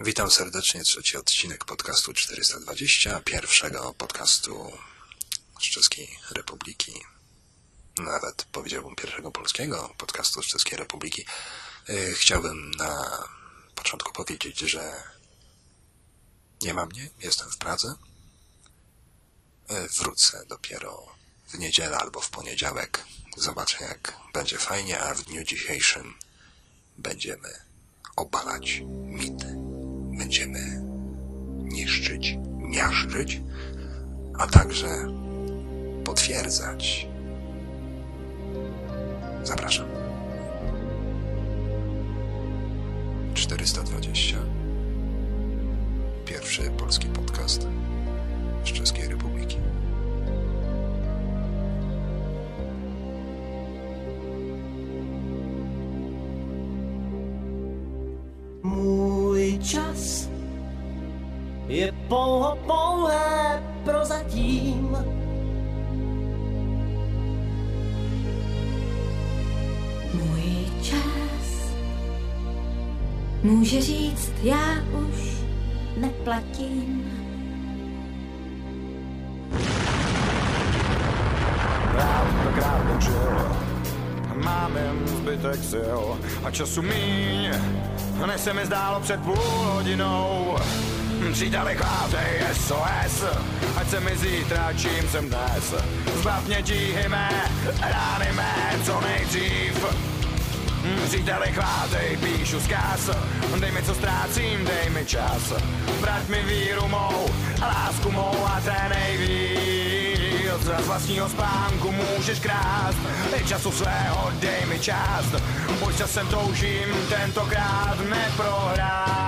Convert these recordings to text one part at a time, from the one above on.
Witam serdecznie, trzeci odcinek podcastu 420, pierwszego podcastu z Czeskiej Republiki. Nawet powiedziałbym pierwszego polskiego podcastu z Czeskiej Republiki. Y, chciałbym na początku powiedzieć, że nie ma mnie, jestem w Pradze. Y, wrócę dopiero w niedzielę albo w poniedziałek. Zobaczę jak będzie fajnie, a w dniu dzisiejszym będziemy obalać mity. Będziemy niszczyć, miażdżyć, a także potwierdzać. Zapraszam. 420. Pierwszy polski podcast z Czeskiej Republiki. Je pouho pouhé prozatím. Můj čas může říct, já už neplatím. Rád končil Mám jen zbytek sil a času míň Než se mi zdálo před půl hodinou Příteli chvátej SOS Ať se mi zítra, čím jsem dnes. Zbav mě tíhy mé, rány mé co nejdřív. Příteli chvátej, píšu zkaz. Dej mi co ztrácím, dej mi čas. Vrať mi víru mou lásku mou a té nejvíc. Z vlastního spánku můžeš krást. I času svého dej mi část. Pojď časem toužím tentokrát neprohrát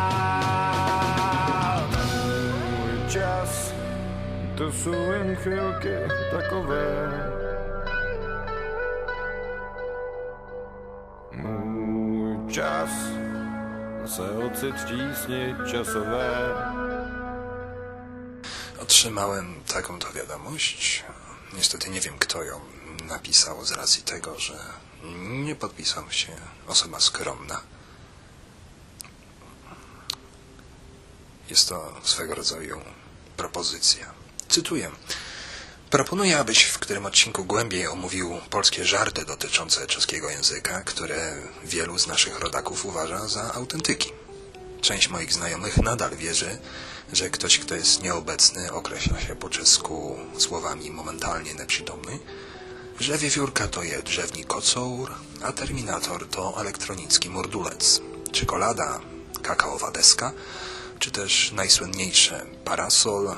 to jsou jen chvilky takové Můj čas se ocit v tísni časové. Otrzymałem taką to wiadomość. Niestety nie wiem, kto ją napisał z racji tego, że nie podpisał się osoba skromna. Jest to swego rodzaju propozycja. Cytuję. Proponuję, abyś w którym odcinku głębiej omówił polskie żarty dotyczące czeskiego języka, które wielu z naszych rodaków uważa za autentyki. Część moich znajomych nadal wierzy, że ktoś, kto jest nieobecny, określa się po czesku słowami momentalnie nieprzytomny, że wiewiórka to je drzewni kocour, a terminator to elektronicki mordulec. Czekolada, kakaowa deska, czy też najsłynniejsze parasol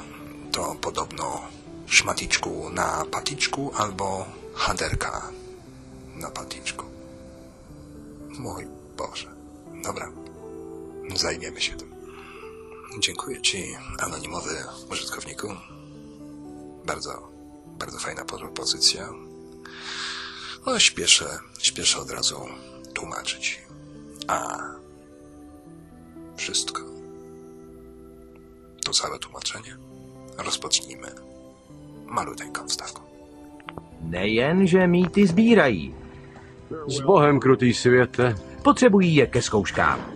to podobno szmaticzku na paticzku albo haderka na paticzku. Mój Boże. Dobra, zajmiemy się tym. Dziękuję Ci, anonimowy użytkowniku. Bardzo, bardzo fajna propozycja. No, śpieszę, śpieszę od razu tłumaczyć. A wszystko to całe tłumaczenie rozpocznijmy maluteńką wstawką. Nejen, že mýty sbírají, S Bohem, krutý světe. potřebují je ke zkouškám.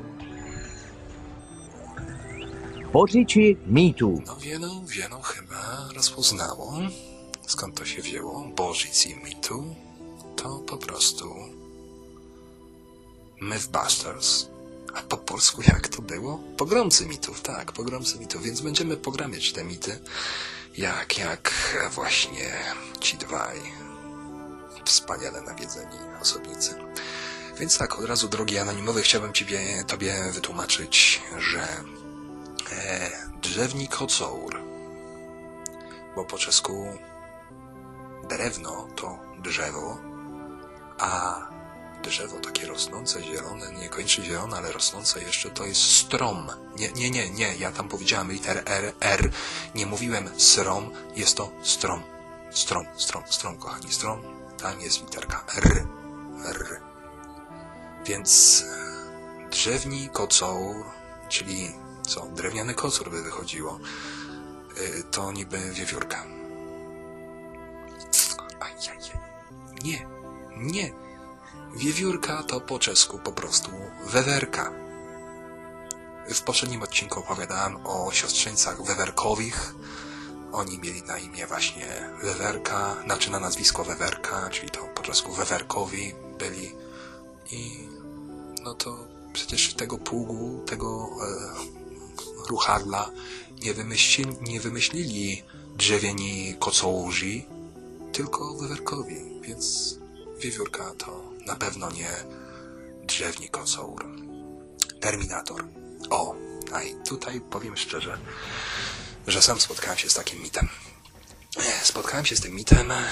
Pořiči mýtů. No wielu, wielu chyba rozpoznało, skąd to się wzięło. Bożyc i mitu to po prostu Mythbusters. A po polsku jak to było? Pogromcy mitów, tak, pogromcy mitów. Więc będziemy pogramiać te mity, jak, jak właśnie ci dwaj wspaniale nawiedzeni osobnicy. Więc tak, od razu, drogi anonimowy, chciałbym ciebie, tobie wytłumaczyć, że e, drzewni kocour, bo po czesku drewno to drzewo, a drzewo takie rosnące, zielone, nie kończy zielone, ale rosnące jeszcze to jest strom. Nie, nie, nie, nie, ja tam powiedziałem liter R, R, nie mówiłem srom, jest to strom. Strom, strom, strom, kochani, strom, tam jest literka R, R. Więc drzewni kocour, czyli co, drewniany kocur by wychodziło, y, to niby wiewiórka. Ajajaj. Nie, nie. Wiewiórka to po czesku po prostu wewerka. W poprzednim odcinku opowiadałem o siostrzeńcach Wewerkowich. Oni mieli na imię właśnie Wewerka, znaczy na nazwisko Wewerka, czyli to po czesku Wewerkowi byli. I no to przecież tego pługu, tego e, ruchadla nie, wymyśli, nie wymyślili drzewieni kocołurzy, tylko Wewerkowi, więc wiewiórka to na pewno nie drzewni kocour. Terminator. O, a i tutaj powiem szczerze, że sam spotkałem się z takim mitem. E, Spotkałem się z tym mitem, e,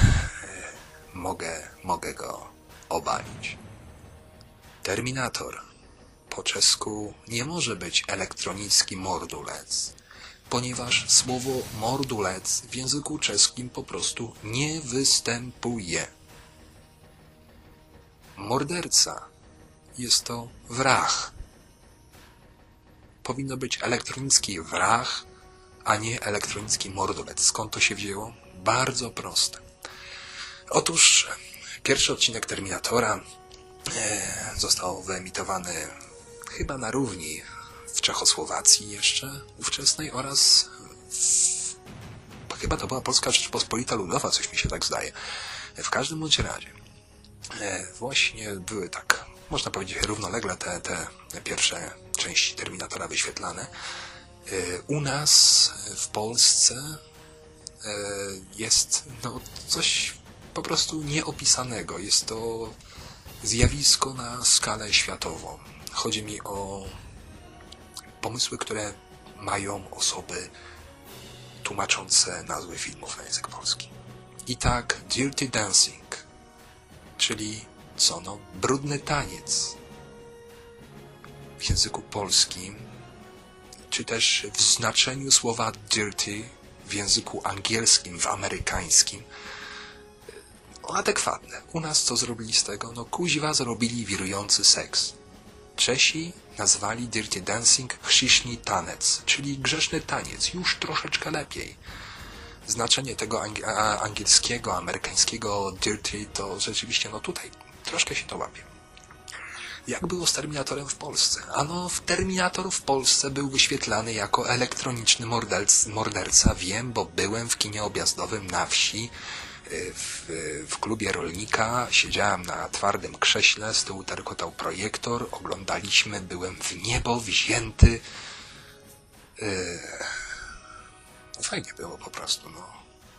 mogę, mogę go obalić. Terminator po czesku nie może być elektronicki mordulec, ponieważ słowo mordulec w języku czeskim po prostu nie występuje. Morderca jest to wrach. Powinno być elektronicki wrach, a nie elektronicki mordulec. Skąd to się wzięło? Bardzo proste. Otóż pierwszy odcinek Terminatora e, został wyemitowany chyba na równi w Czechosłowacji jeszcze ówczesnej oraz w, chyba to była Polska Rzeczpospolita Ludowa, coś mi się tak zdaje. W każdym bądź razie e, właśnie były tak, można powiedzieć, równolegle te, te pierwsze części Terminatora wyświetlane. E, U nas w Polsce e, jest no, coś po prostu nieopisanego. Jest to zjawisko na skalę światową. Chodzi mi o pomysły, które mają osoby tłumaczące nazwy filmów na język polski. I tak Dirty Dancing, czyli co no, brudny taniec w języku polskim, czy też w znaczeniu słowa dirty w języku angielskim, w amerykańskim, adekwatne. U nas co zrobili z tego? No kuźwa zrobili wirujący seks. Czesi nazwali Dirty Dancing chrziszni tanec, czyli grzeszny taniec, już troszeczkę lepiej. Znaczenie tego angielskiego, amerykańskiego dirty to rzeczywiście, no tutaj troszkę się to łapie. Jak było z Terminatorem w Polsce? Ano, w Terminator w Polsce był wyświetlany jako elektroniczny morderc, morderca. Wiem, bo byłem w kinie objazdowym na wsi, y, w, w klubie rolnika. Siedziałem na twardym krześle, z tyłu terkotał projektor. Oglądaliśmy, byłem w niebo wzięty. Yy, fajnie było po prostu, no.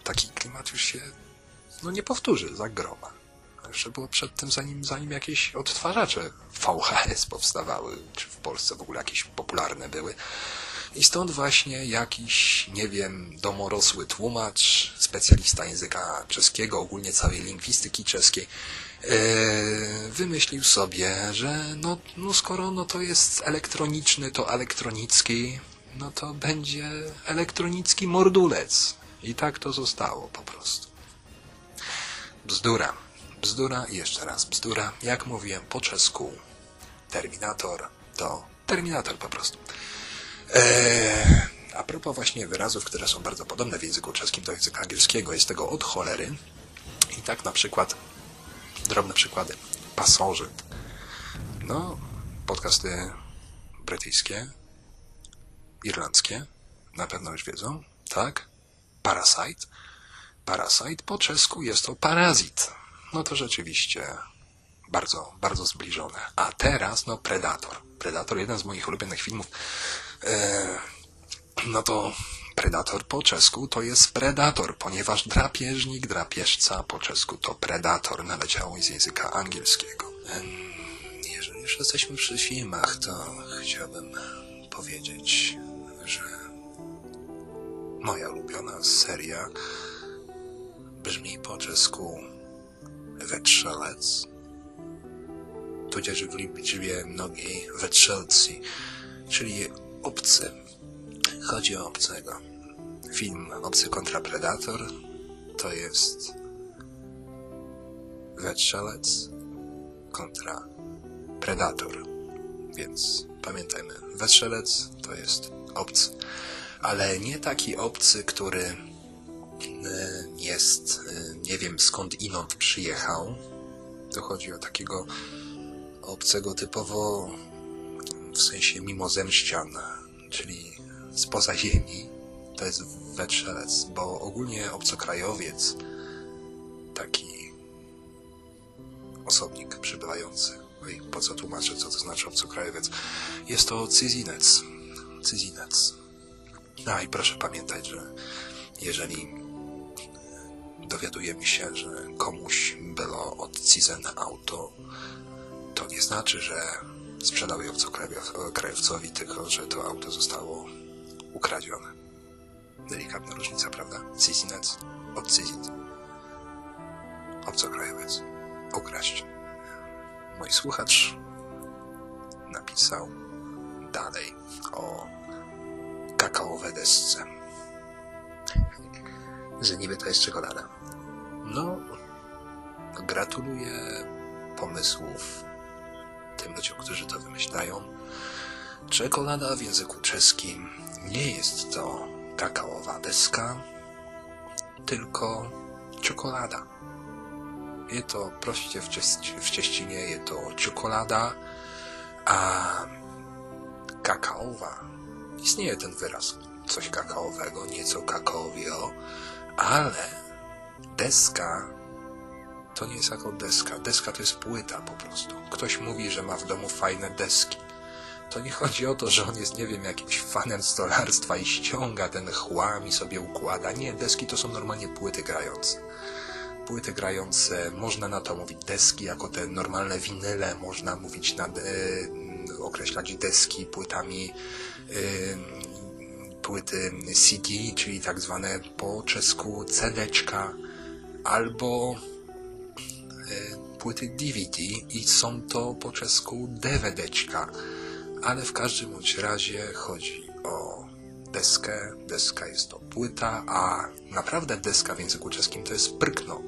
Taki klimat już się, no nie powtórzy za groma. Jeszcze było przed tym, zanim, zanim jakieś odtwarzacze VHS powstawały, czy w Polsce w ogóle jakieś popularne były. I stąd właśnie jakiś, nie wiem, domorosły tłumacz, specjalista języka czeskiego, ogólnie całej lingwistyki czeskiej, e, wymyślił sobie, że no, no skoro no to jest elektroniczny, to elektronicki, no to będzie elektronicki mordulec. I tak to zostało po prostu. Bzdura. Bzdura jeszcze raz bzdura. Jak mówiłem po czesku, Terminator to Terminator po prostu. Eee, a propos właśnie wyrazów, które są bardzo podobne w języku czeskim do języka angielskiego, jest tego od cholery. I tak na przykład, drobne przykłady. Pasożyt. No, podcasty brytyjskie, irlandzkie, na pewno już wiedzą, tak? Parasite. Parasite po czesku jest to parazit. No to rzeczywiście bardzo, bardzo zbliżone. A teraz, no, Predator. Predator, jeden z moich ulubionych filmów. E, no to Predator po czesku to jest Predator, ponieważ drapieżnik, drapieżca po czesku to Predator naleciało z języka angielskiego. Em, Jeżeli już jesteśmy przy filmach, to chciałbym powiedzieć, moja ulubiona seria brzmi po czesku Wetrzelec, tudzież w liczbie mnogiej Wetrzelci, czyli obcy. Chodzi o obcego. Film Obcy kontra Predator to jest Wetrzelec kontra Predator. Więc pamiętajmy, Wetrzelec to jest obcy. Ale nie taki obcy, który e, jest, e, nie wiem skąd inąd przyjechał. To chodzi o takiego obcego typowo w sensie mimozemszczan, czyli spoza ziemi, to jest wetrzelec, bo ogólnie obcokrajowiec, taki osobnik przybywający, oj, po co tłumaczę, co to znaczy obcokrajowiec, jest to cyzinec, cyzinec. A i proszę pamiętać, że jeżeli dowiadujemy się, że komuś było odcizane auto, to nie znaczy, że sprzedał je obcokrajowcowi, tylko że to auto zostało ukradzione. Delikatna różnica, prawda? Cizinec od cizit. Obcokrajowiec. Ukraść. Mój słuchacz napisał dalej o kakaowe desce. Że niby to jest czekolada. No, gratuluję pomysłów tym ludziom, którzy to wymyślają. Czekolada w języku czeskim nie jest to kakaowa deska, tylko czekolada. Je to, proście w, w cześcinie, je to czekolada, a kakaowa. Istnieje ten wyraz, coś kakaowego, nieco kakaowio, ale deska to nie jest jako deska. Deska to jest płyta po prostu. Ktoś mówi, że ma w domu fajne deski. To nie chodzi o to, że on jest, nie wiem, jakimś fanem stolarstwa i ściąga ten chłam i sobie układa. Nie, deski to są normalnie płyty grające. Płyty grające, można na to mówić deski, jako te normalne winyle, można mówić na, e, określać deski płytami płyty CD, czyli tak zwane po czesku CD-czka, albo e, płyty DVD i są to po czesku DVD-czka, ale w każdym bądź razie chodzi o deskę. Deska jest to płyta, a naprawdę deska w języku czeskim to jest prkno.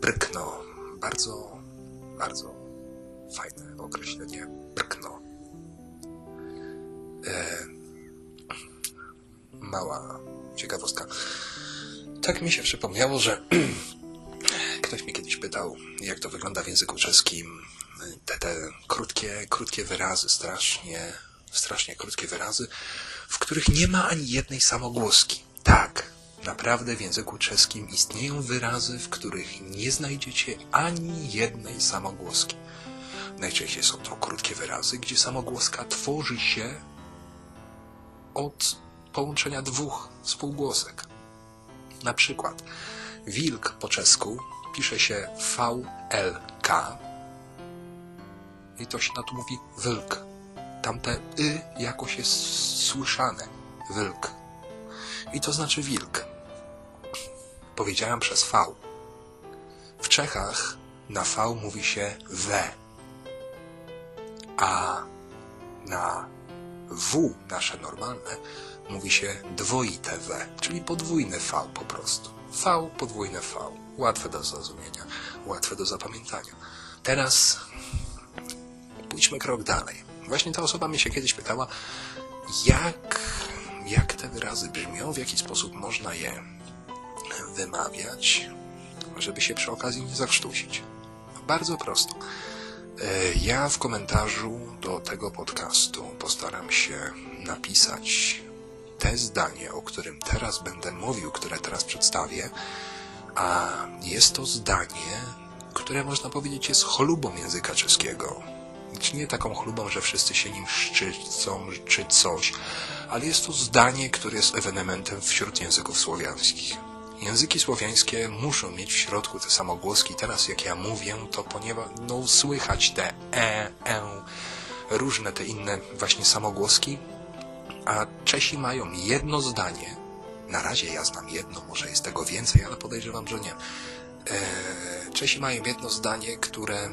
Prkno. Bardzo, bardzo fajne określenie. Prkno. E, mała ciekawostka. Tak mi się przypomniało, że ktoś mi kiedyś pytał, jak to wygląda w języku czeskim. Te, te krótkie, krótkie wyrazy, strasznie, strasznie krótkie wyrazy, w których nie ma ani jednej samogłoski. Tak, naprawdę w języku czeskim istnieją wyrazy, w których nie znajdziecie ani jednej samogłoski. Najczęściej są to krótkie wyrazy, gdzie samogłoska tworzy się od połączenia dwóch spółgłosek. Na przykład wilk po czesku pisze się VLK i to się na to mówi wilk. Tamte y jakoś jest słyszane. Wilk. I to znaczy wilk. Powiedziałem przez V. W Czechach na V mówi się we. A na W, nasze normalne, mówi się dwoite W, czyli podwójne V po prostu. V, podwójne V. Łatwe do zrozumienia, łatwe do zapamiętania. Teraz pójdźmy krok dalej. Właśnie ta osoba mnie się kiedyś pytała, jak, jak te wyrazy brzmią, w jaki sposób można je wymawiać, żeby się przy okazji nie zakrztusić. Bardzo prosto. E, Ja w komentarzu do tego podcastu postaram się napisać te zdanie, o którym teraz będę mówił, które teraz przedstawię, a jest to zdanie, które można powiedzieć jest chlubą języka czeskiego. Znaczy nie taką chlubą, że wszyscy się nim szczycą czy coś, ale jest to zdanie, które jest ewenementem wśród języków słowiańskich. Języki słowiańskie muszą mieć w środku te samogłoski. Teraz jak ja mówię, to ponieważ no, słychać te e, e, różne te inne właśnie samogłoski, a Czesi mają jedno zdanie. Na razie ja znam jedno, może jest tego więcej, ale podejrzewam, że nie. E, Czesi mają jedno zdanie, które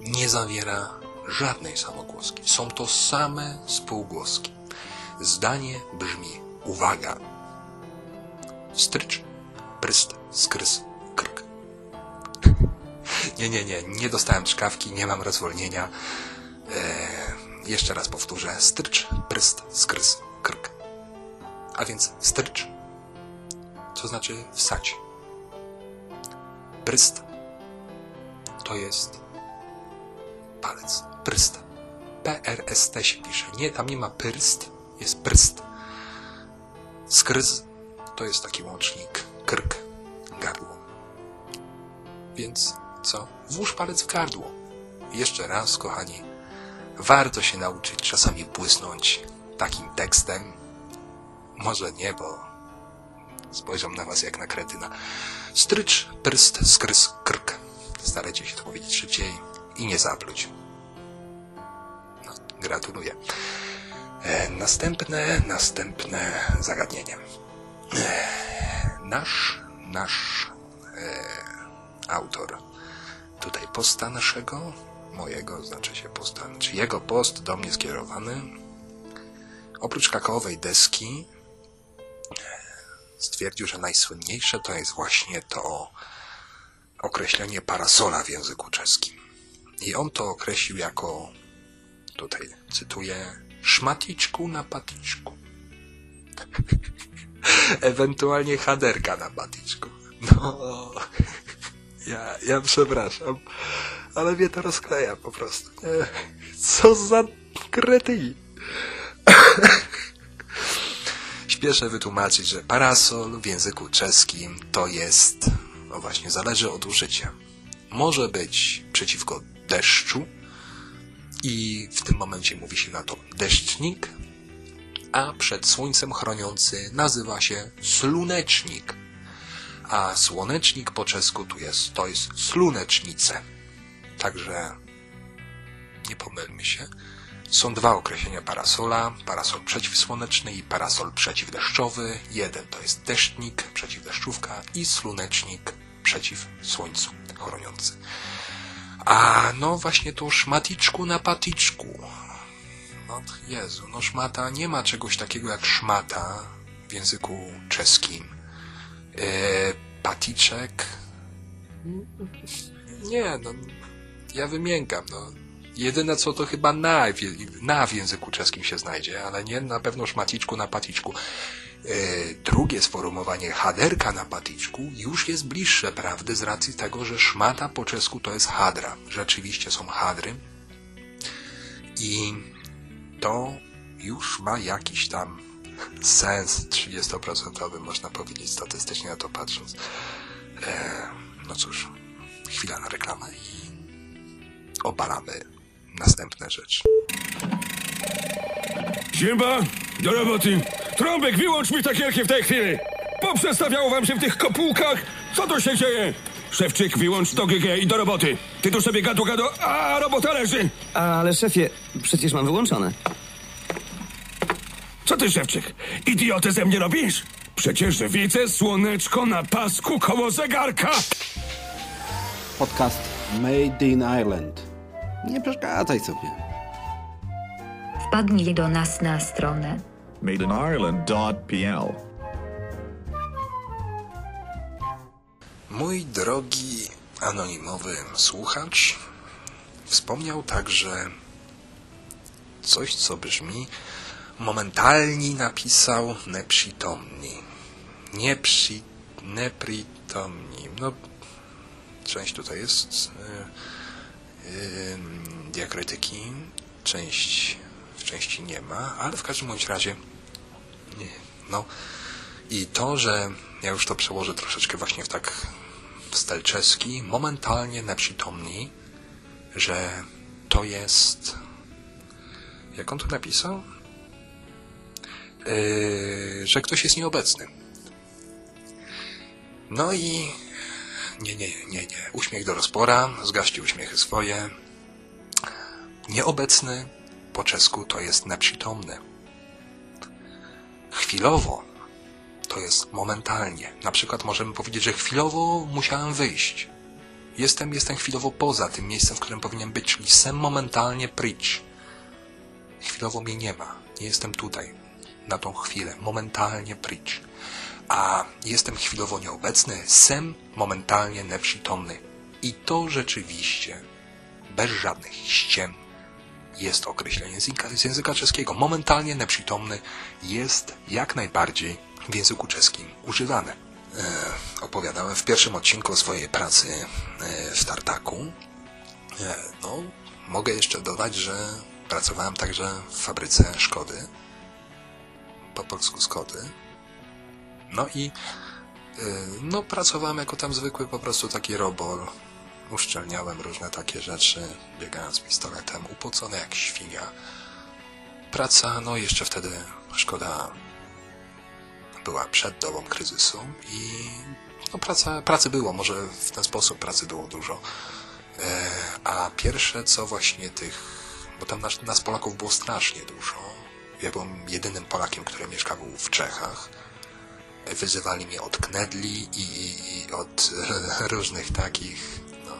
nie zawiera żadnej samogłoski. Są to same spółgłoski. Zdanie brzmi uwaga. Strycz, pryst, skrys, krk. Nie, nie, nie, nie dostałem czkawki, nie mam rozwolnienia. Eee, jeszcze raz powtórzę. Strycz, pryst, skrys, krk. A więc strycz, to znaczy wsać. Pryst to jest palec. Pryst. PRST się pisze. Nie, tam nie ma pyrst, jest prst. Skrz to jest taki łącznik krk, gardło. Więc co? Włóż palec w gardło. Jeszcze raz, kochani, warto się nauczyć czasami błysnąć takim tekstem. Może nie, bo spojrzą na was jak na kretyna. Strycz, prst, skrys, krk. Starajcie się to powiedzieć szybciej i nie zapluć. No, gratuluję. E, następne, następne zagadnienie. E, nasz, nasz e, autor, tutaj posta naszego, mojego, znaczy się posta, czy jego post do mnie skierowany, oprócz kakaowej deski, stwierdził, że najsłynniejsze to jest właśnie to określenie parasola w języku czeskim. I on to określił jako, tutaj cytuję, szmaticzku na paticzku. Ewentualnie haderka na paticzku. No, ja, ja przepraszam, ale mnie to rozkleja po prostu. Co za krety. Śpieszę wytłumaczyć, że parasol w języku czeskim to jest, no właśnie, zależy od użycia. Może być przeciwko deszczu i w tym momencie mówi się na to deszcznik, a przed słońcem chroniący nazywa się slunecznik. A słonecznik po czesku tu jest, to jest slunecznice. Także nie pomylmy się. Są dwa określenia parasola. Parasol przeciwsłoneczny i parasol przeciwdeszczowy. Jeden to jest deszcznik, przeciwdeszczówka i slunecznik przeciw słońcu chroniący. A no właśnie to szmaticzku na paticzku. Jezu, no szmata, nie ma czegoś takiego jak szmata w języku czeskim. E, paticzek. Nie, no ja wymiękam, no. Jedyne co to chyba na, na w języku czeskim się znajdzie, ale nie na pewno szmaticzku na paticzku. E, drugie sformułowanie haderka na paticzku już jest bliższe prawdy z racji tego, że szmata po czesku to jest hadra. Rzeczywiście są hadry. I to już ma jakiś tam sens 30% można powiedzieć statystycznie na to patrząc. E, no cóż, chwila na reklamę i obalamy następne rzeczy. Siemba, do roboty. Trąbek, wyłącz mi takielkę w tej chwili. Poprzestawiało wam się w tych kopułkach? Co tu się dzieje? Szewczyk, wyłącz to GG i do roboty. Ty tu sobie gadu gadu, a robota leży. Ale szefie, przecież mam wyłączone. Co ty, Szewczyk? Idiotę ze mnie robisz? Przecież widzę słoneczko na pasku koło zegarka. Podcast Made in Ireland. Nie przeszkadzaj sobie. Wpadnij do nas na stronę madeiниreland.pl Mój drogi anonimowy słuchacz wspomniał także coś, co brzmi momentalni napisał neprzytomni. Nieprzy... Nepritomni. No, część tutaj jest yy, yy, diakrytyki, część w części nie ma, ale w każdym bądź razie nie, no i to, że ja już to przełożę troszeczkę właśnie w tak czeski, momentalnie nieprzytomni, że to jest jak on to napisał? Yy, że ktoś jest nieobecny. No i nie, nie, nie, nie. Uśmiech do rozpora, zgaście uśmiechy swoje. Nieobecny po czesku to jest nieprzytomny. Chwilowo to jest momentalnie. Na przykład możemy powiedzieć, że chwilowo musiałem wyjść. Jestem, jestem chwilowo poza tym miejscem, w którym powinien być, czyli sem momentalnie pryć. Chwilowo mnie nie ma. Nie jestem tutaj. Na tą chwilę. Momentalnie pryć. A jestem chwilowo nieobecny, sem momentalnie nieprzytomny. I to rzeczywiście, bez żadnych ściem, jest określenie z języka, z języka czeskiego. Momentalnie nieprzytomny jest jak najbardziej w języku czeskim używane. E, opowiadałem w pierwszym odcinku o swojej pracy e, w Tartaku. E, no, mogę jeszcze dodać, że Pracowałem także w fabryce Szkody, po polsku Skody. No i yy, no pracowałem jako tam zwykły po prostu taki robol. Uszczelniałem różne takie rzeczy, biegając pistoletem, upocony jak świnia. Praca, no jeszcze wtedy Szkoda była przed dobą kryzysu i no praca, pracy było, może w ten sposób pracy było dużo. E, a pierwsze co właśnie tych, bo tam nas, nas Polaków było strasznie dużo. Ja byłem jedynym Polakiem, który mieszkał w Czechach. Wyzywali mnie od knedli i, i, i od różnych takich, no,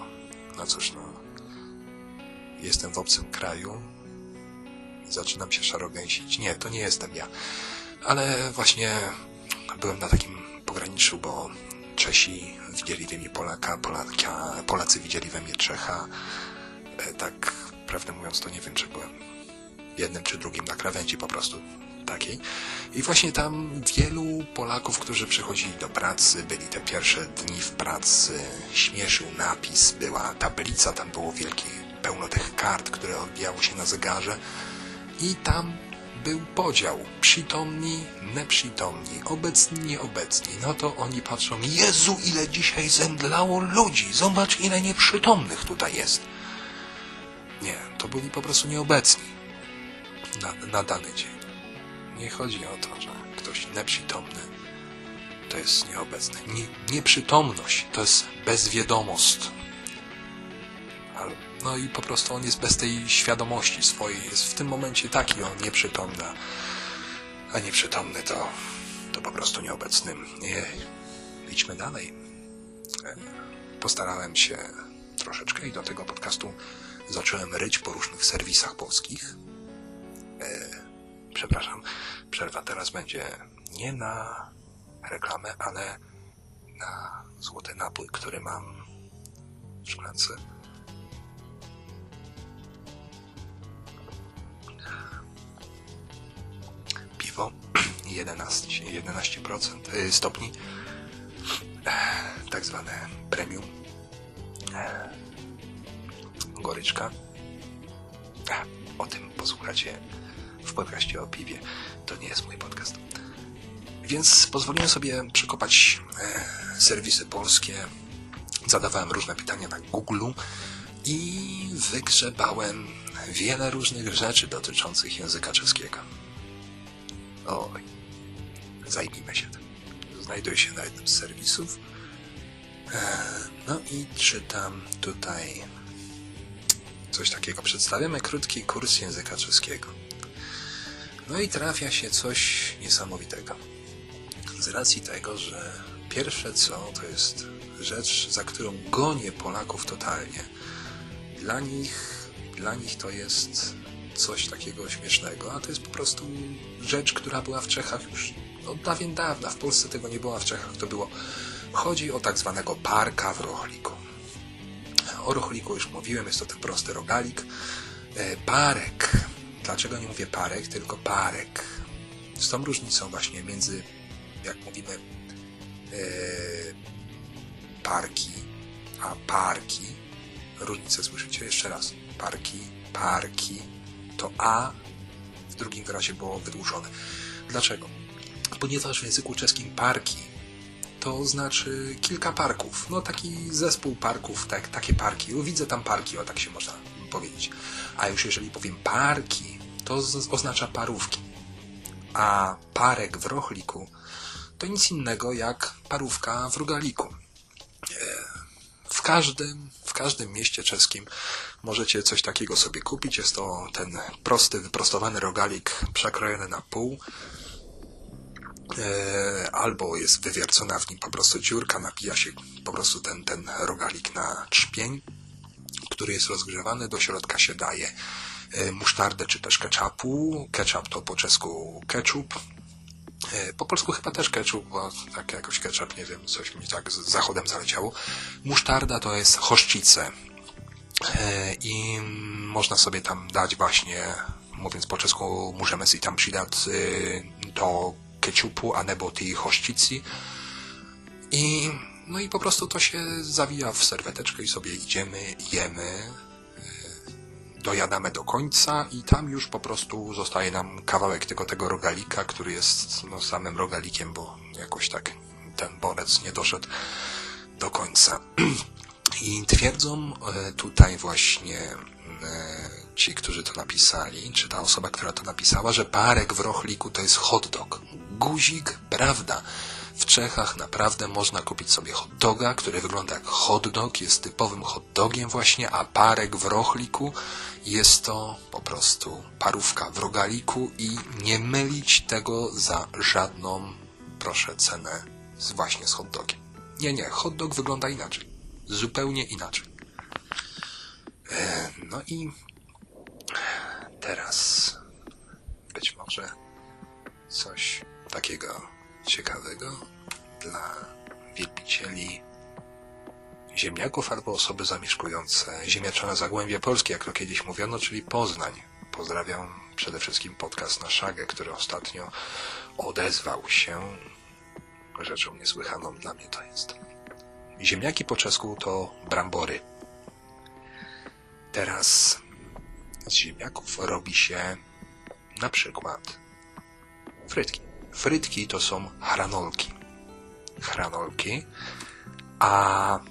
no cóż, no. Jestem w obcym kraju. Zaczynam się szarogęsić. Nie, to nie jestem ja. Ale właśnie byłem na takim pograniczu, bo Czesi widzieli we mnie Polaka, Polaka, Polacy widzieli we mnie Czecha. E, tak, prawdę mówiąc, to nie wiem, czy byłem jednym czy drugim na krawędzi po prostu takiej. I właśnie tam wielu Polaków, którzy przychodzili do pracy, byli te pierwsze dni w pracy, śmieszył napis, była tablica, tam było wielkie, pełno tych kart, które odbijało się na zegarze i tam był podział. Przytomni, nieprzytomni, obecni, nieobecni. No to oni patrzą, Jezu, ile dzisiaj zemdlało ludzi, zobacz, ile nieprzytomnych tutaj jest. Nie, to byli po prostu nieobecni na, na dany dzień. Nie chodzi o to, że ktoś nieprzytomny to jest nieobecny. Nie, nieprzytomność to jest bezwiedomost. No i po prostu on jest bez tej świadomości swojej. Jest w tym momencie taki on nieprzytomny. A nieprzytomny to, to po prostu nieobecny. Nie, idźmy dalej. Postarałem się troszeczkę i do tego podcastu zacząłem ryć po różnych serwisach polskich. E, przepraszam, przerwa teraz będzie nie na reklamę, ale na złoty napój, który mam w szklance. Piwo 11, 11% y, stopni, tak zwane premium, goryczka. O tym posłuchacie w podcaście o piwie. To nie jest mój podcast. Więc pozwoliłem sobie przekopać e, serwisy polskie. Zadawałem różne pytania na Google i wygrzebałem wiele różnych rzeczy dotyczących języka czeskiego. Oj, zajmijmy się tym. Znajduję się na jednym z serwisów. E, No i czytam tutaj coś takiego. Przedstawiamy krótki kurs języka czeskiego. No i trafia się coś niesamowitego. Z racji tego, że pierwsze co to jest rzecz, za którą gonię Polaków totalnie. Dla nich, dla nich to jest coś takiego śmiesznego, a to jest po prostu rzecz, która była w Czechach już od dawien dawna. W Polsce tego nie było, a w Czechach to było. Chodzi o tak zwanego parka w rochliku. O rochliku już mówiłem, jest to ten prosty rogalik. E, Parek. Dlaczego nie mówię parek, tylko parek? Z tą różnicą właśnie między, jak mówimy, e, parki, a parki. Różnicę słyszycie jeszcze raz. Parki, parki. To A w drugim wyrazie było wydłużone. Dlaczego? Ponieważ w języku czeskim parki to znaczy kilka parków. No taki zespół parków, tak, takie parki. O, widzę tam parki, o tak się można powiedzieć. A już jeżeli powiem parki, to oznacza parówki. A parek w rochliku to nic innego jak parówka w rogaliku. E, W każdym, w każdym mieście czeskim możecie coś takiego sobie kupić. Jest to ten prosty, wyprostowany rogalik przekrojony na pół. E, albo jest wywiercona w nim po prostu dziurka, napija się po prostu ten, ten rogalik na trzpień, który jest rozgrzewany, do środka się daje e, musztardę czy też ketchupu. Ketchup to po czesku ketchup. E, Po polsku chyba też ketchup, bo tak jakoś ketchup, nie wiem, coś mi tak z zachodem zaleciało. Musztarda to jest choszcice. E, I można sobie tam dać właśnie, mówiąc po czesku, możemy si tam przydać e, do ketchupu, anebo tej choszcicy. I no i po prostu to się zawija w serweteczkę i sobie idziemy, jemy. Dojadamy do końca i tam już po prostu zostaje nam kawałek tylko tego rogalika, który jest no, samym rogalikiem, bo jakoś tak ten borec nie doszedł do końca. I twierdzą e, tutaj właśnie e, ci, którzy to napisali, czy ta osoba, która to napisała, że parek w rochliku to jest hot dog. Guzik, prawda. W Czechach naprawdę można kupić sobie hot doga, który wygląda jak hot dog, jest typowym hot dogiem właśnie, a parek w rochliku jest to po prostu parówka w rogaliku i nie mylić tego za żadną, proszę, cenę właśnie z hot dogiem. Nie, nie, hot dog wygląda inaczej. Zupełnie inaczej. E, No i teraz być może coś takiego ciekawego dla wielbicieli ziemniaków albo osoby zamieszkujące ziemniaczane Zagłębie Polskie, jak to kiedyś mówiono, czyli Poznań. Pozdrawiam przede wszystkim podcast na szagę, który ostatnio odezwał się rzeczą niesłychaną dla mnie to jest. Ziemniaki po czesku to brambory. Teraz z ziemniaków robi się na przykład frytki. Frytki to są hranolki. Hranolki, a e,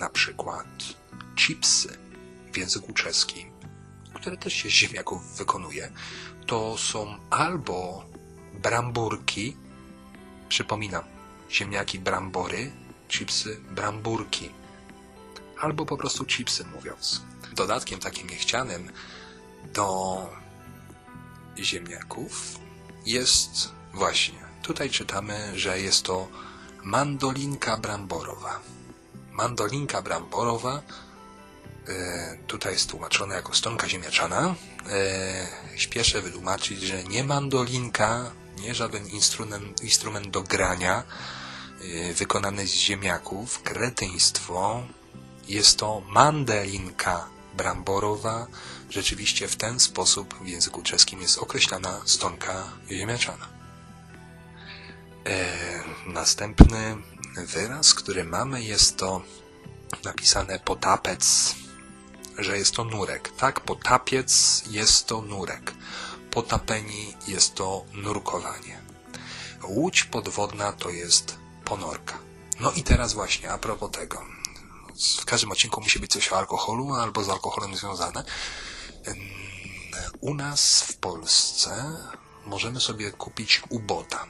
na przykład chipsy w języku czeskim, które też się z ziemniaków wykonuje, to są albo bramburki, przypominam, ziemniaki brambory, chipsy bramburki, albo po prostu chipsy mówiąc. Dodatkiem takim niechcianym do ziemniaków jest właśnie, tutaj czytamy, że jest to mandolinka bramborowa. Mandolinka bramborowa e, tutaj jest tłumaczona jako stonka ziemniaczana. E, śpieszę wytłumaczyć, że nie mandolinka, nie żaden instrument, instrument do grania e, wykonany z ziemniaków, kretyństwo. Jest to mandelinka bramborowa. Rzeczywiście w ten sposób w języku czeskim jest określana stonka ziemniaczana. E, następny wyraz, który mamy, jest to napisane potapec, że jest to nurek. Tak, potapiec jest to nurek. Potapeni jest to nurkowanie. Łódź podwodna to jest ponorka. No i teraz właśnie, a propos tego. W każdym odcinku musi być coś o alkoholu albo z alkoholem związane. U nas w Polsce możemy sobie kupić ubota.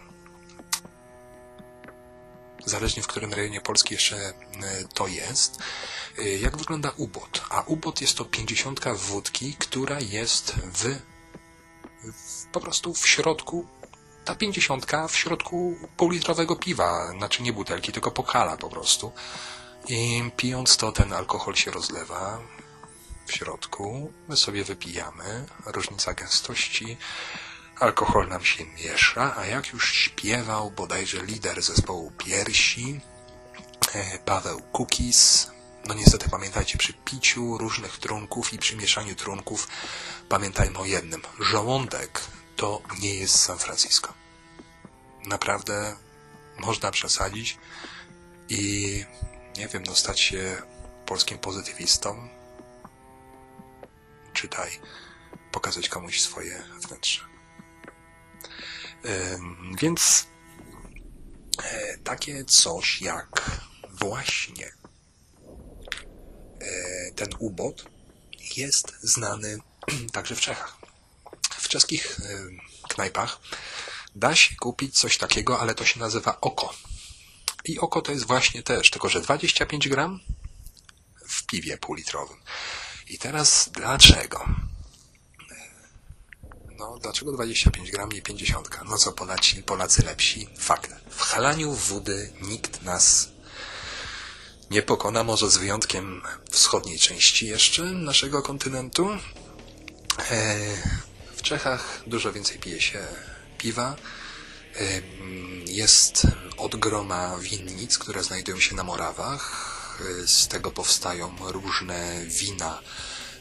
Zależnie w którym rejonie Polski jeszcze e, to jest. E, Jak wygląda ubot? A ubot jest to 50 wódki, która jest w, w po prostu w środku ta 50 w środku półlitrowego piwa, znaczy nie butelki, tylko pokala po prostu. I pijąc to ten alkohol się rozlewa w środku, my sobie wypijamy, różnica gęstości, alkohol nam się miesza, a jak już śpiewał bodajże lider zespołu Piersi, e, Paweł Kukis, no niestety pamiętajcie, przy piciu różnych trunków i przy mieszaniu trunków pamiętajmy o jednym. Żołądek to nie jest San Francisco. Naprawdę można przesadzić i nie wiem, no stać się polskim pozytywistą, czytaj, pokazać komuś swoje wnętrze. Więc e, takie coś jak właśnie e, ten ubot jest znany także w Czechach. W czeskich knajpach da się kupić coś takiego, ale to się nazywa oko. I oko to jest właśnie też, tylko że 25 gram w piwie półlitrowym. I teraz dlaczego? No, dlaczego 25 gram, nie 50? No co, Polacy, Polacy lepsi? Fakt. W halaniu wody nikt nas nie pokona, może z wyjątkiem wschodniej części jeszcze naszego kontynentu. E, w Czechach dużo więcej pije się piwa. E, Jest od groma winnic, które znajdują się na Morawach. E, Z tego powstają różne wina,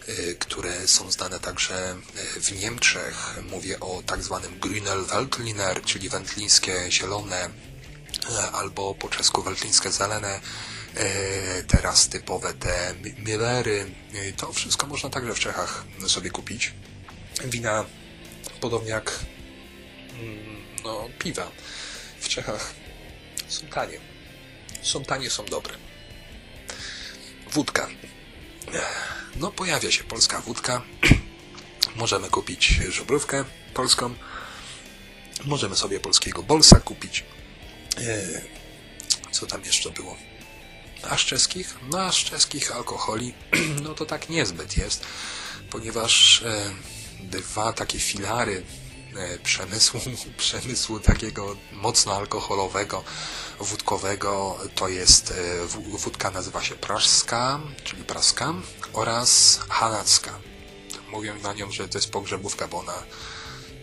e, które są znane także e, w Niemczech. Mówię o tak zwanym Grünel Veltliner, czyli wędlińskie zielone, albo po czesku wędlińskie zelene. teraz typowe te Millery. To wszystko można także w Czechach sobie kupić. Wina, podobnie jak mm, no, piwa w Czechach są tanie. Są tanie, są dobre. Wódka. No, pojawia się polska wódka. Możemy kupić żubrówkę polską. Możemy sobie polskiego bolsa kupić. E, Co tam jeszcze było? A z czeskich? No, a z czeskich alkoholi, no to tak niezbyt jest, ponieważ e, dwa takie filary przemysłu, przemysłu takiego mocno alkoholowego, wódkowego, to jest e, wó- wódka nazywa się prażska, czyli praska oraz hanacka. Mówią na nią, że to jest pogrzebówka, bo ona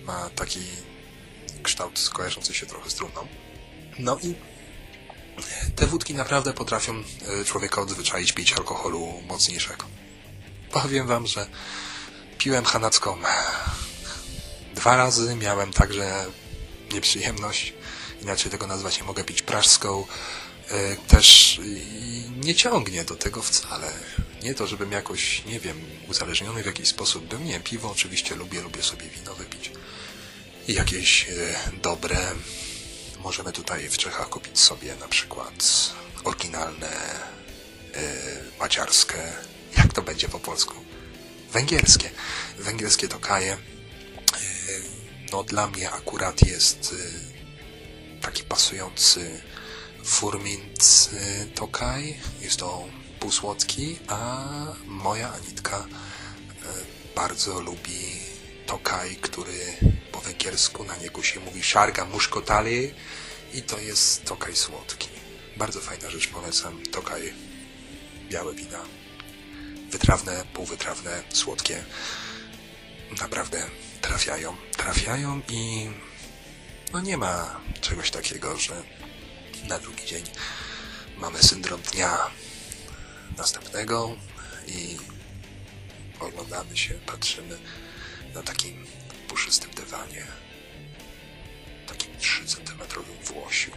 ma taki kształt kojarzący się trochę z trumną. No i te wódki naprawdę potrafią e, człowieka odzwyczaić pić alkoholu mocniejszego. Powiem wam, że piłem hanacką dwa razy, miałem także nieprzyjemność, inaczej tego nazwać nie mogę pić prażską, e, też nie ciągnie do tego wcale. Nie to, żebym jakoś, nie wiem, uzależniony w jakiś sposób był. Nie, piwo oczywiście lubię, lubię sobie wino wypić. I jakieś e, dobre, możemy tutaj w Czechach kupić sobie na przykład oryginalne, e, maciarskie, jak to będzie po polsku? Węgierskie. Węgierskie tokaje. No dla mnie akurat jest e, taki pasujący furmint e, tokaj. Jest to półsłodki, a moja Anitka e, bardzo lubi tokaj, który po węgiersku na niego się mówi szarga muszkotali i to jest tokaj słodki. Bardzo fajna rzecz, polecam. Tokaj, białe wina, wytrawne, półwytrawne, słodkie. Naprawdę trafiają. Trafiają i no nie ma czegoś takiego, że na drugi dzień mamy syndrom dnia następnego i oglądamy się, patrzymy na takim puszystym dywanie, takim 3 centymetrowym włosiu.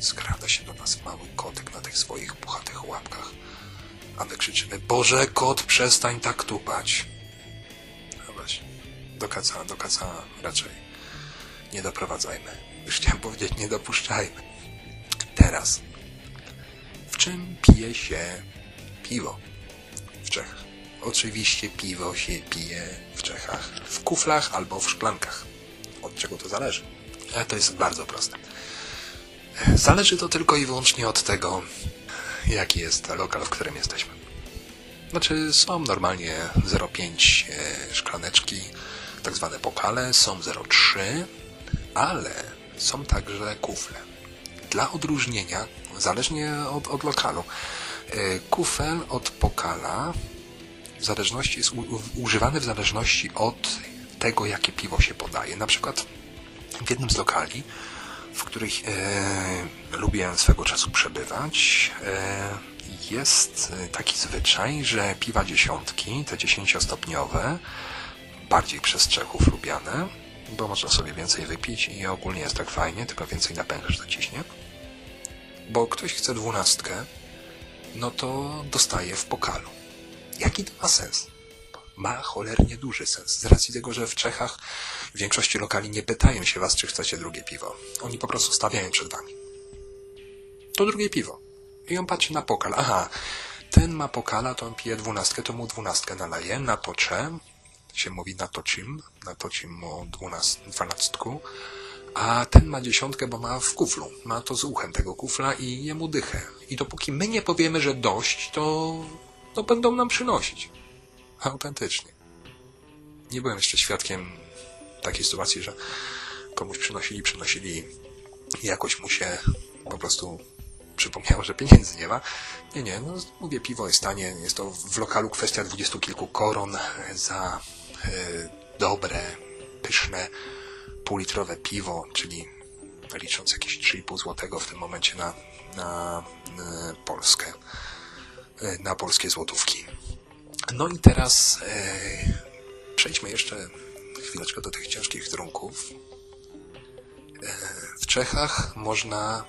Skrada się do nas mały kotek na tych swoich puchatych łapkach, a my krzyczymy, Boże, kot, przestań tak tupać. Do kaca, do kaca raczej nie doprowadzajmy. Już chciałem powiedzieć, nie dopuszczajmy. Teraz, w czym pije się piwo w Czechach? Oczywiście piwo się pije w Czechach w kuflach albo w szklankach. Od czego to zależy? Ale to jest bardzo proste. Zależy to tylko i wyłącznie od tego, jaki jest lokal, w którym jesteśmy. Znaczy, są normalnie 0,5 e, szklaneczki, tak zwane pokale, są 0,3, ale są także kufle. Dla odróżnienia, zależnie od, od lokalu, e, kufel od pokala w zależności jest używany w zależności od tego, jakie piwo się podaje. Na przykład w jednym z lokali, w których e, lubię swego czasu przebywać, e, jest taki zwyczaj, że piwa dziesiątki, te dziesięciostopniowe, bardziej przez Czechów lubiane, bo można sobie więcej wypić i ogólnie jest tak fajnie, tylko więcej na pęcherz zaciśnie. Bo ktoś chce dwunastkę, no to dostaje w pokalu. Jaki to ma sens? Ma cholernie duży sens. Z racji tego, że w Czechach w większości lokali nie pytają się was, czy chcecie drugie piwo. Oni po prostu stawiają przed wami. To drugie piwo. I on patrzy na pokal. Aha, ten ma pokala, to on pije dwunastkę, to mu dwunastkę naleje, natoczę, się mówi natoczym mu dwunast, dwunastku, a ten ma dziesiątkę, bo ma w kuflu. Ma to z uchem tego kufla i jemu dychę. I dopóki my nie powiemy, że dość, to, to będą nam przynosić. Autentycznie. Nie byłem jeszcze świadkiem takiej sytuacji, że komuś przynosili, przynosili i jakoś mu się po prostu przypomniało, że pieniędzy nie ma. Nie, nie, no mówię, piwo jest tanie, jest to w lokalu kwestia dwudziestu kilku koron za dobre, pyszne, półlitrowe piwo, czyli licząc jakieś 3,5 złotego w tym momencie na, na e, Polskę, e, na polskie złotówki. No i teraz e, przejdźmy jeszcze chwileczkę do tych ciężkich trunków. E, w Czechach można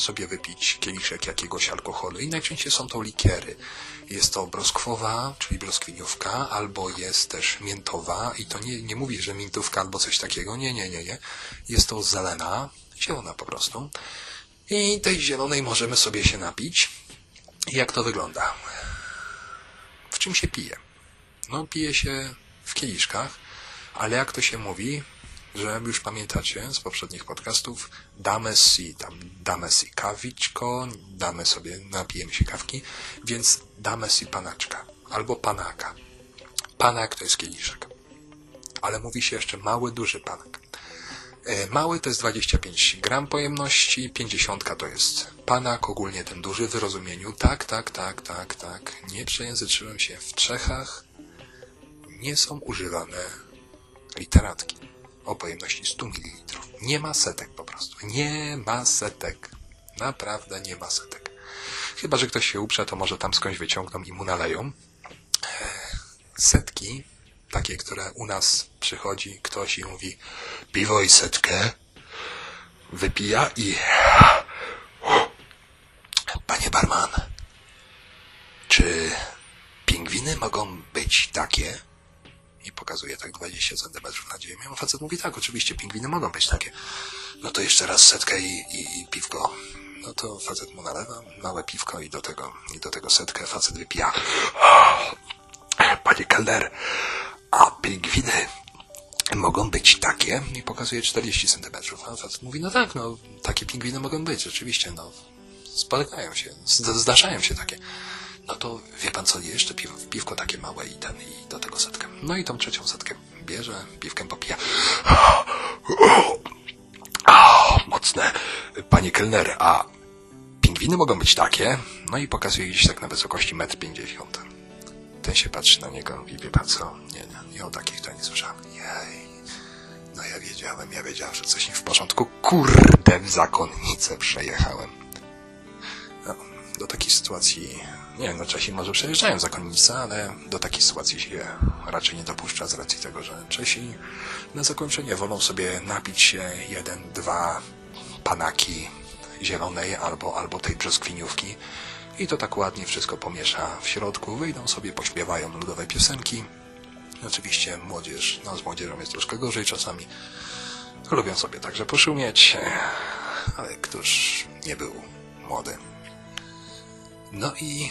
sobie wypić kieliszek jakiegoś alkoholu i najczęściej są to likiery. Jest to broskwowa, czyli brzoskwiniówka, albo jest też miętowa i to nie, nie mówi, że miętówka albo coś takiego. Nie, nie, nie, nie. Jest to zelena, zielona po prostu. I tej zielonej możemy sobie się napić. Jak to wygląda? W czym się pije? No, pije się w kieliszkach, ale jak to się mówi, że już pamiętacie z poprzednich podcastów, damy si, tam damy si kawiczko, damy sobie, napijemy się kawki, więc damy si panaczka albo panaka. Panak to jest kieliszek, ale mówi się jeszcze mały, duży panak. E, Mały to jest 25 gram pojemności, 50 to jest panak, ogólnie ten duży w rozumieniu. Tak, tak, tak, tak, tak. Nie przejęzyczyłem się. W Czechach nie są używane literatki o pojemności 100 ml. Nie ma setek po prostu. Nie ma setek. Naprawdę nie ma setek. Chyba, że ktoś się uprze, to może tam skądś wyciągną i mu naleją. E, Setki, takie, które u nas przychodzi ktoś i mówi piwo i setkę, wypija i... Panie barman, czy pingwiny mogą być takie? I pokazuje tak 20 centymetrów nad ziemią. Facet mówi tak, oczywiście pingwiny mogą być takie. No to jeszcze raz setkę i, i, i piwko. No to facet mu nalewa małe piwko i do tego, i do tego setkę facet wypija. Panie kelner, a pingwiny mogą być takie? I pokazuje 40 centymetrów. A facet mówi, no tak, no takie pingwiny mogą być, rzeczywiście, no spotykają się, zd- zdarzają się takie. No to wie pan co, jeszcze piw, piwko takie małe i ten, i do tego setkę. No i tą trzecią setkę bierze, piwkiem popija. Mocne. Panie kelner, a pingwiny mogą być takie? No i pokazuje gdzieś tak na wysokości 1,50 m. Ten się patrzy na niego i wie pan co? Nie, nie, nie o takich to nie słyszałem. Jej. No ja wiedziałem, ja wiedziałem, że coś nie w porządku. Kurde, w zakonnicę przejechałem. Do takiej sytuacji, nie wiem, no Czesi może przejeżdżają zakonnicę, ale do takiej sytuacji się raczej nie dopuszcza z racji tego, że Czesi na zakończenie wolą sobie napić się jeden, dwa panaki zielonej albo, albo tej brzoskwiniówki i to tak ładnie wszystko pomiesza w środku, wyjdą sobie, pośpiewają ludowe piosenki. Oczywiście młodzież, no z młodzieżą jest troszkę gorzej czasami. Lubią sobie także poszumieć, ale któż nie był młody. No i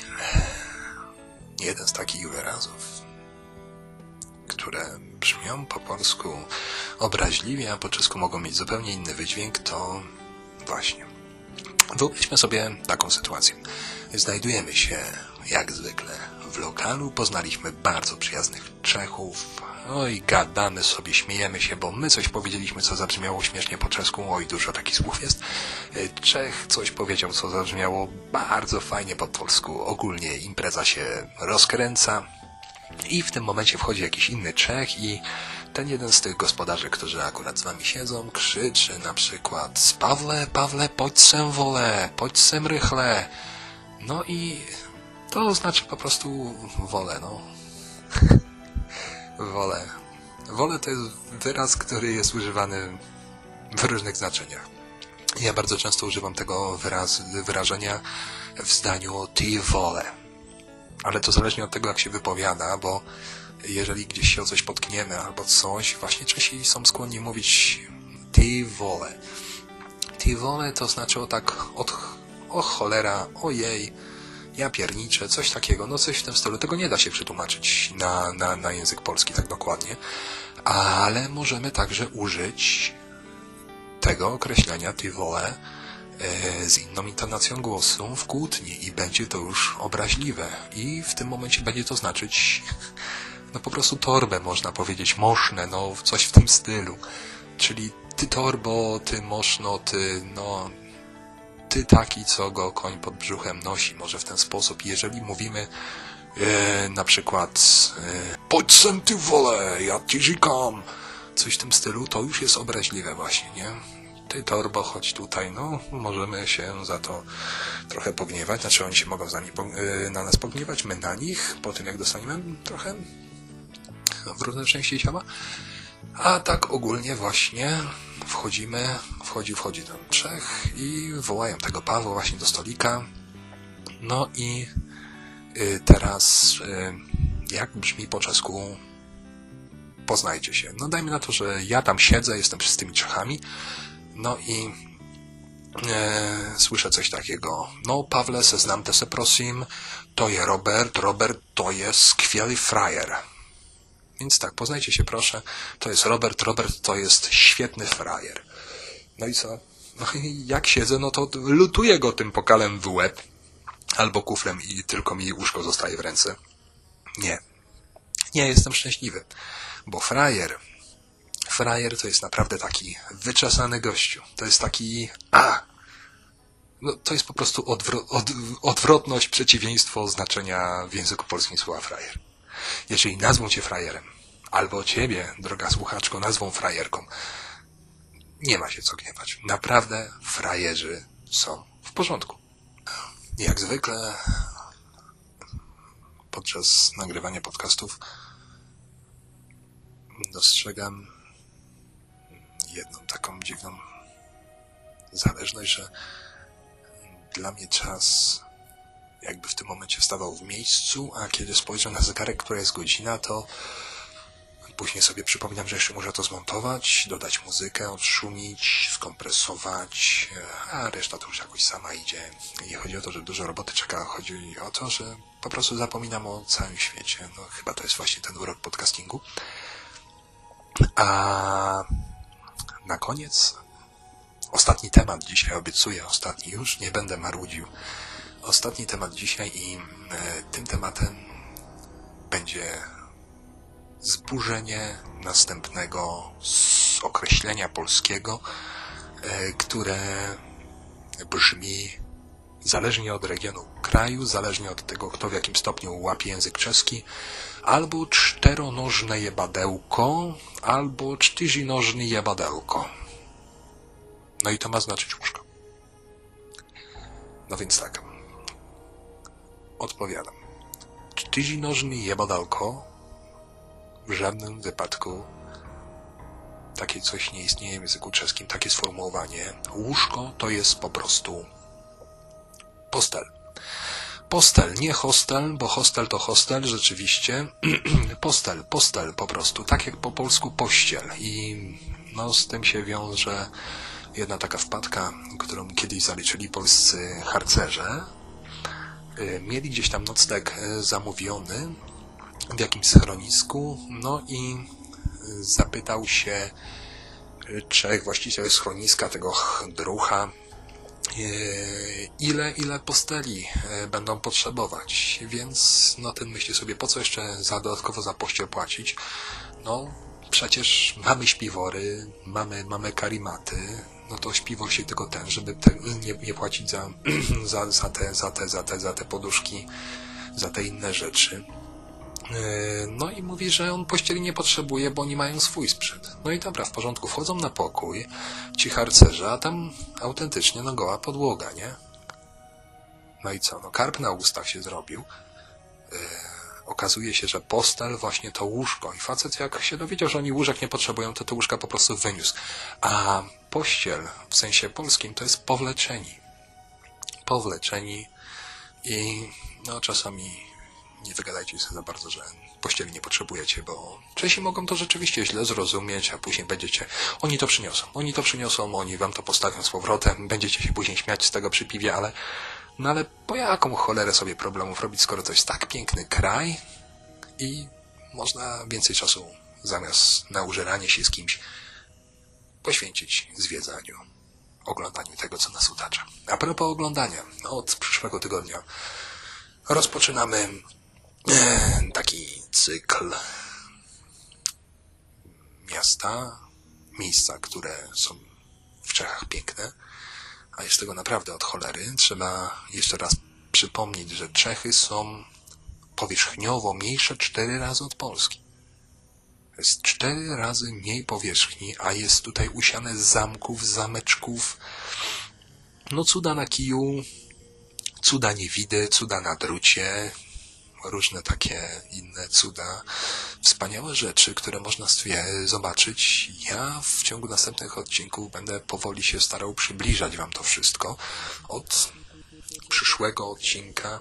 jeden z takich wyrazów, które brzmią po polsku obraźliwie, a po czesku mogą mieć zupełnie inny wydźwięk, to właśnie. Wyobraźmy sobie taką sytuację. Znajdujemy się, jak zwykle, w lokalu. Poznaliśmy bardzo przyjaznych Czechów. Oj, gadamy sobie, śmiejemy się, bo my coś powiedzieliśmy, co zabrzmiało śmiesznie po czesku. Oj, dużo takich słów jest. Czech coś powiedział, co zabrzmiało bardzo fajnie po polsku. Ogólnie impreza się rozkręca. I w tym momencie wchodzi jakiś inny Czech i ten jeden z tych gospodarzy, którzy akurat z wami siedzą, krzyczy na przykład Pawle, Pawle, podź sem wolę, podź sem rychle. No i to znaczy po prostu wolę, no. wolę. Wolę to jest wyraz, który jest używany w różnych znaczeniach. Ja bardzo często używam tego wyraz, wyrażenia w zdaniu ty wolę. Ale to zależnie od tego, jak się wypowiada, bo jeżeli gdzieś się o coś potkniemy albo coś, właśnie Czesi są skłonni mówić ty wolę. Ty wolę to znaczy o tak od, o cholera, ojej, ja pierniczę, coś takiego, no coś w tym stylu. Tego nie da się przetłumaczyć na, na, na język polski tak dokładnie, ale możemy także użyć tego określenia ty wolę e, z inną intonacją głosu w kłótni i będzie to już obraźliwe i w tym momencie będzie to znaczyć no po prostu torbę można powiedzieć, moszne, no coś w tym stylu. Czyli ty torbo, ty moszno, ty no ty taki, co go koń pod brzuchem nosi, może w ten sposób. Jeżeli mówimy e, na przykład e, podź sem ty wolę, ja ci żikam, coś w tym stylu, to już jest obraźliwe właśnie, nie? Ty torbo, chodź tutaj, no możemy się za to trochę pogniewać, znaczy oni się mogą za nich, e, na nas pogniewać, my na nich, po tym jak dostaniemy trochę w różne części ciała. A tak ogólnie właśnie wchodzimy, wchodzi, wchodzi tam trzech i wołają tego Pawła właśnie do stolika. No i y, teraz y, jak brzmi po czesku poznajcie się. No dajmy na to, że ja tam siedzę, jestem przez tymi Czechami, no i e, słyszę coś takiego. No, Pawle, seznamte se prosim, to je Robert, Robert to jest skwieli frajer. Więc tak, poznajcie się proszę, to jest Robert, Robert to jest świetny frajer. No i co? No i jak siedzę, no to lutuję go tym pokalem w łeb, albo kuflem i tylko mi łóżko zostaje w ręce. Nie. Nie jestem szczęśliwy, bo frajer, frajer to jest naprawdę taki wyczesany gościu. To jest taki, a, no, to jest po prostu odwro- od, odwrotność, przeciwieństwo znaczenia w języku polskim słowa frajer. Jeżeli nazwą cię frajerem, albo ciebie, droga słuchaczko, nazwą frajerką, nie ma się co gniewać. Naprawdę frajerzy są w porządku. Jak zwykle podczas nagrywania podcastów dostrzegam jedną taką dziwną zależność, że dla mnie czas jakby w tym momencie stawał w miejscu, a kiedy spojrzę na zegarek, która jest godzina, to później sobie przypominam, że jeszcze muszę to zmontować, dodać muzykę, odszumić, skompresować, a reszta to już jakoś sama idzie. Nie chodzi o to, że dużo roboty czeka, chodzi o to, że po prostu zapominam o całym świecie. No chyba to jest właśnie ten urok podcastingu. A na koniec ostatni temat dzisiaj obiecuję, ostatni już, nie będę marudził. Ostatni temat dzisiaj i e, tym tematem będzie zburzenie następnego określenia polskiego, e, które brzmi zależnie od regionu kraju, zależnie od tego, kto w jakim stopniu łapie język czeski, albo czteronożne jebadełko, albo cztyzinożny jebadełko. No i to ma znaczyć łóżko. No więc tak. Odpowiadam. Cztyzinożny jebadełko w żadnym wypadku takie coś nie istnieje w języku czeskim, takie sformułowanie. Łóżko to jest po prostu postel. Postel, nie hostel, bo hostel to hostel, rzeczywiście. postel, postel po prostu, tak jak po polsku pościel. I no z tym się wiąże jedna taka wpadka, którą kiedyś zaliczyli polscy harcerze. Y, mieli gdzieś tam nocleg y, zamówiony w jakimś schronisku, no i y, zapytał się Czech, właściciel schroniska, tego drucha, ile, ile posteli będą potrzebować. Więc no ten myśli sobie, po co jeszcze za dodatkowo za pościel płacić? No przecież mamy śpiwory, mamy, mamy karimaty, no to śpiwor się tylko ten, żeby te, nie, nie płacić za, za, za, te, za, te, za, te, za te poduszki, za te inne rzeczy. No i mówi, że on pościeli nie potrzebuje, bo oni mają swój sprzęt. No i dobra, w porządku, wchodzą na pokój ci harcerze, a tam autentycznie no goła podłoga, nie? No i co? No karp na ustach się zrobił. Okazuje się, że postel właśnie to łóżko. I facet jak się dowiedział, że oni łóżek nie potrzebują, to to łóżka po prostu wyniósł. A pościel w sensie polskim to jest powleczeni. Powleczeni i no czasami nie wygadajcie się za bardzo, że pościeli nie potrzebujecie, bo Czesi mogą to rzeczywiście źle zrozumieć, a później będziecie, oni to przyniosą, oni to przyniosą, oni wam to postawią z powrotem, będziecie się później śmiać z tego przy piwie, ale no ale po jaką cholerę sobie problemów robić, skoro to jest tak piękny kraj i można więcej czasu zamiast na użeranie się z kimś poświęcić zwiedzaniu, oglądaniu tego, co nas otacza. A propos oglądania, no od przyszłego tygodnia rozpoczynamy e, taki cykl miasta, miejsca, które są w Czechach piękne, a jest tego naprawdę od cholery. Trzeba jeszcze raz przypomnieć, że Czechy są powierzchniowo mniejsze cztery razy od Polski. Jest cztery razy mniej powierzchni, a jest tutaj usiane z zamków, zameczków, no cuda na kiju, cuda nie widy, cuda na drucie, różne takie inne cuda, wspaniałe rzeczy, które można zobaczyć. Ja w ciągu następnych odcinków będę powoli się starał przybliżać wam to wszystko. Od przyszłego odcinka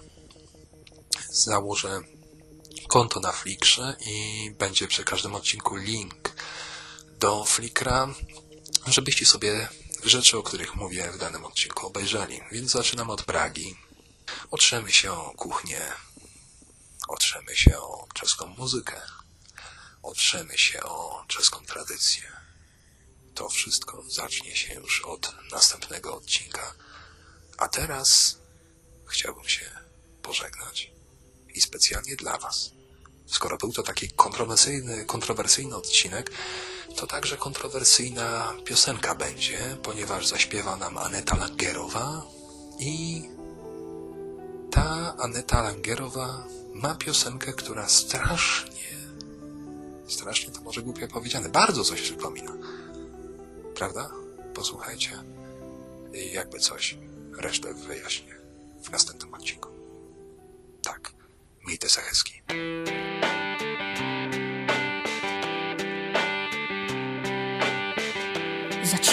założę konto na Flickrze i będzie przy każdym odcinku link do Flickra, żebyście sobie rzeczy, o których mówię w danym odcinku obejrzeli. Więc zaczynam od Pragi. Otrzemy się o kuchnię, otrzemy się o czeską muzykę, otrzemy się o czeską tradycję. To wszystko zacznie się już od następnego odcinka. A teraz chciałbym się pożegnać i specjalnie dla Was. Skoro był to taki kontrowersyjny, kontrowersyjny odcinek, to także kontrowersyjna piosenka będzie, ponieważ zaśpiewa nam Aneta Langerowa i ta Aneta Langerowa ma piosenkę, która strasznie, strasznie to może głupio powiedziane, bardzo coś przypomina. Prawda? Posłuchajcie. I jakby coś, resztę wyjaśnię w następnym odcinku. Tak, miejte se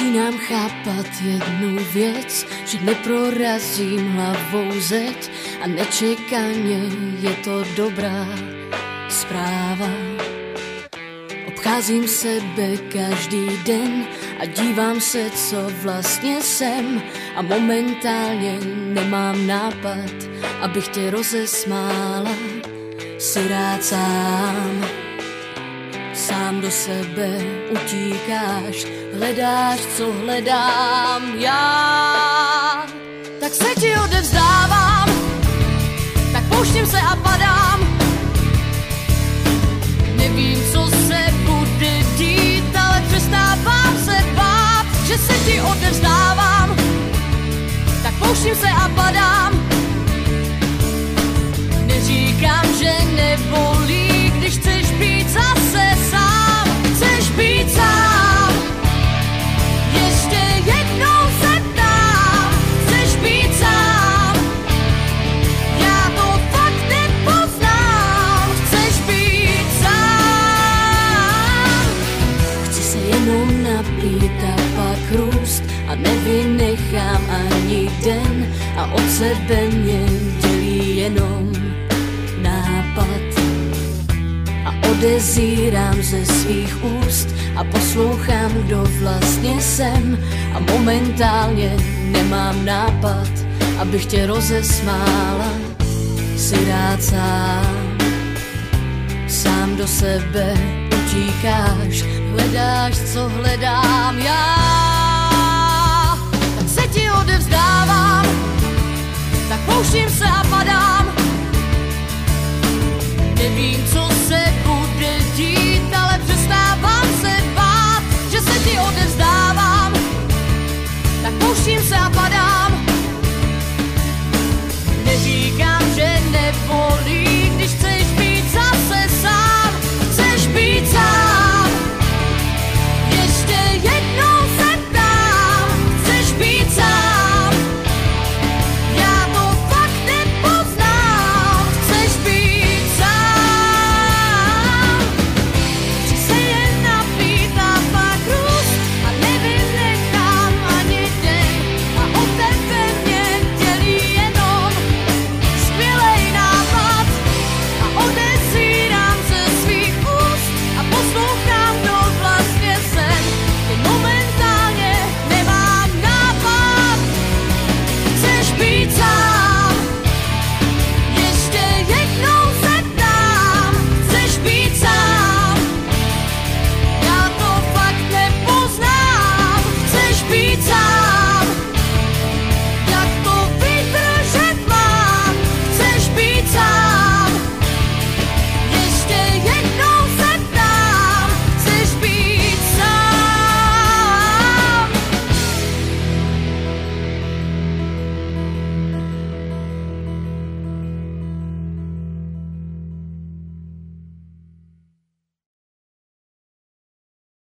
Začínám chápat jednu věc, že neprorazím hlavou zeď a nečekaně je to dobrá zpráva. Obcházím sebe každý den a dívám se, co vlastně jsem a momentálně nemám nápad, abych tě rozesmála, si rád sám. Sám do sebe utíkáš, hledáš, co hledám já. Tak se ti odevzdávám, tak pouštím se a padám. Nevím, co se bude dít, ale přestávám se bát, že se ti odevzdávám. Tak pouštím se a padám. Neříkám, že nebolí, Od sebe mě dělí jenom nápad a odezírám ze svých úst a poslouchám, kdo vlastně jsem a momentálně nemám nápad, abych tě rozesmála, si rád sám. Sám do sebe utíkáš, hledáš, co hledám já. Tak se ti odevzdám. Pouším se a padám. Nevím, co se bude.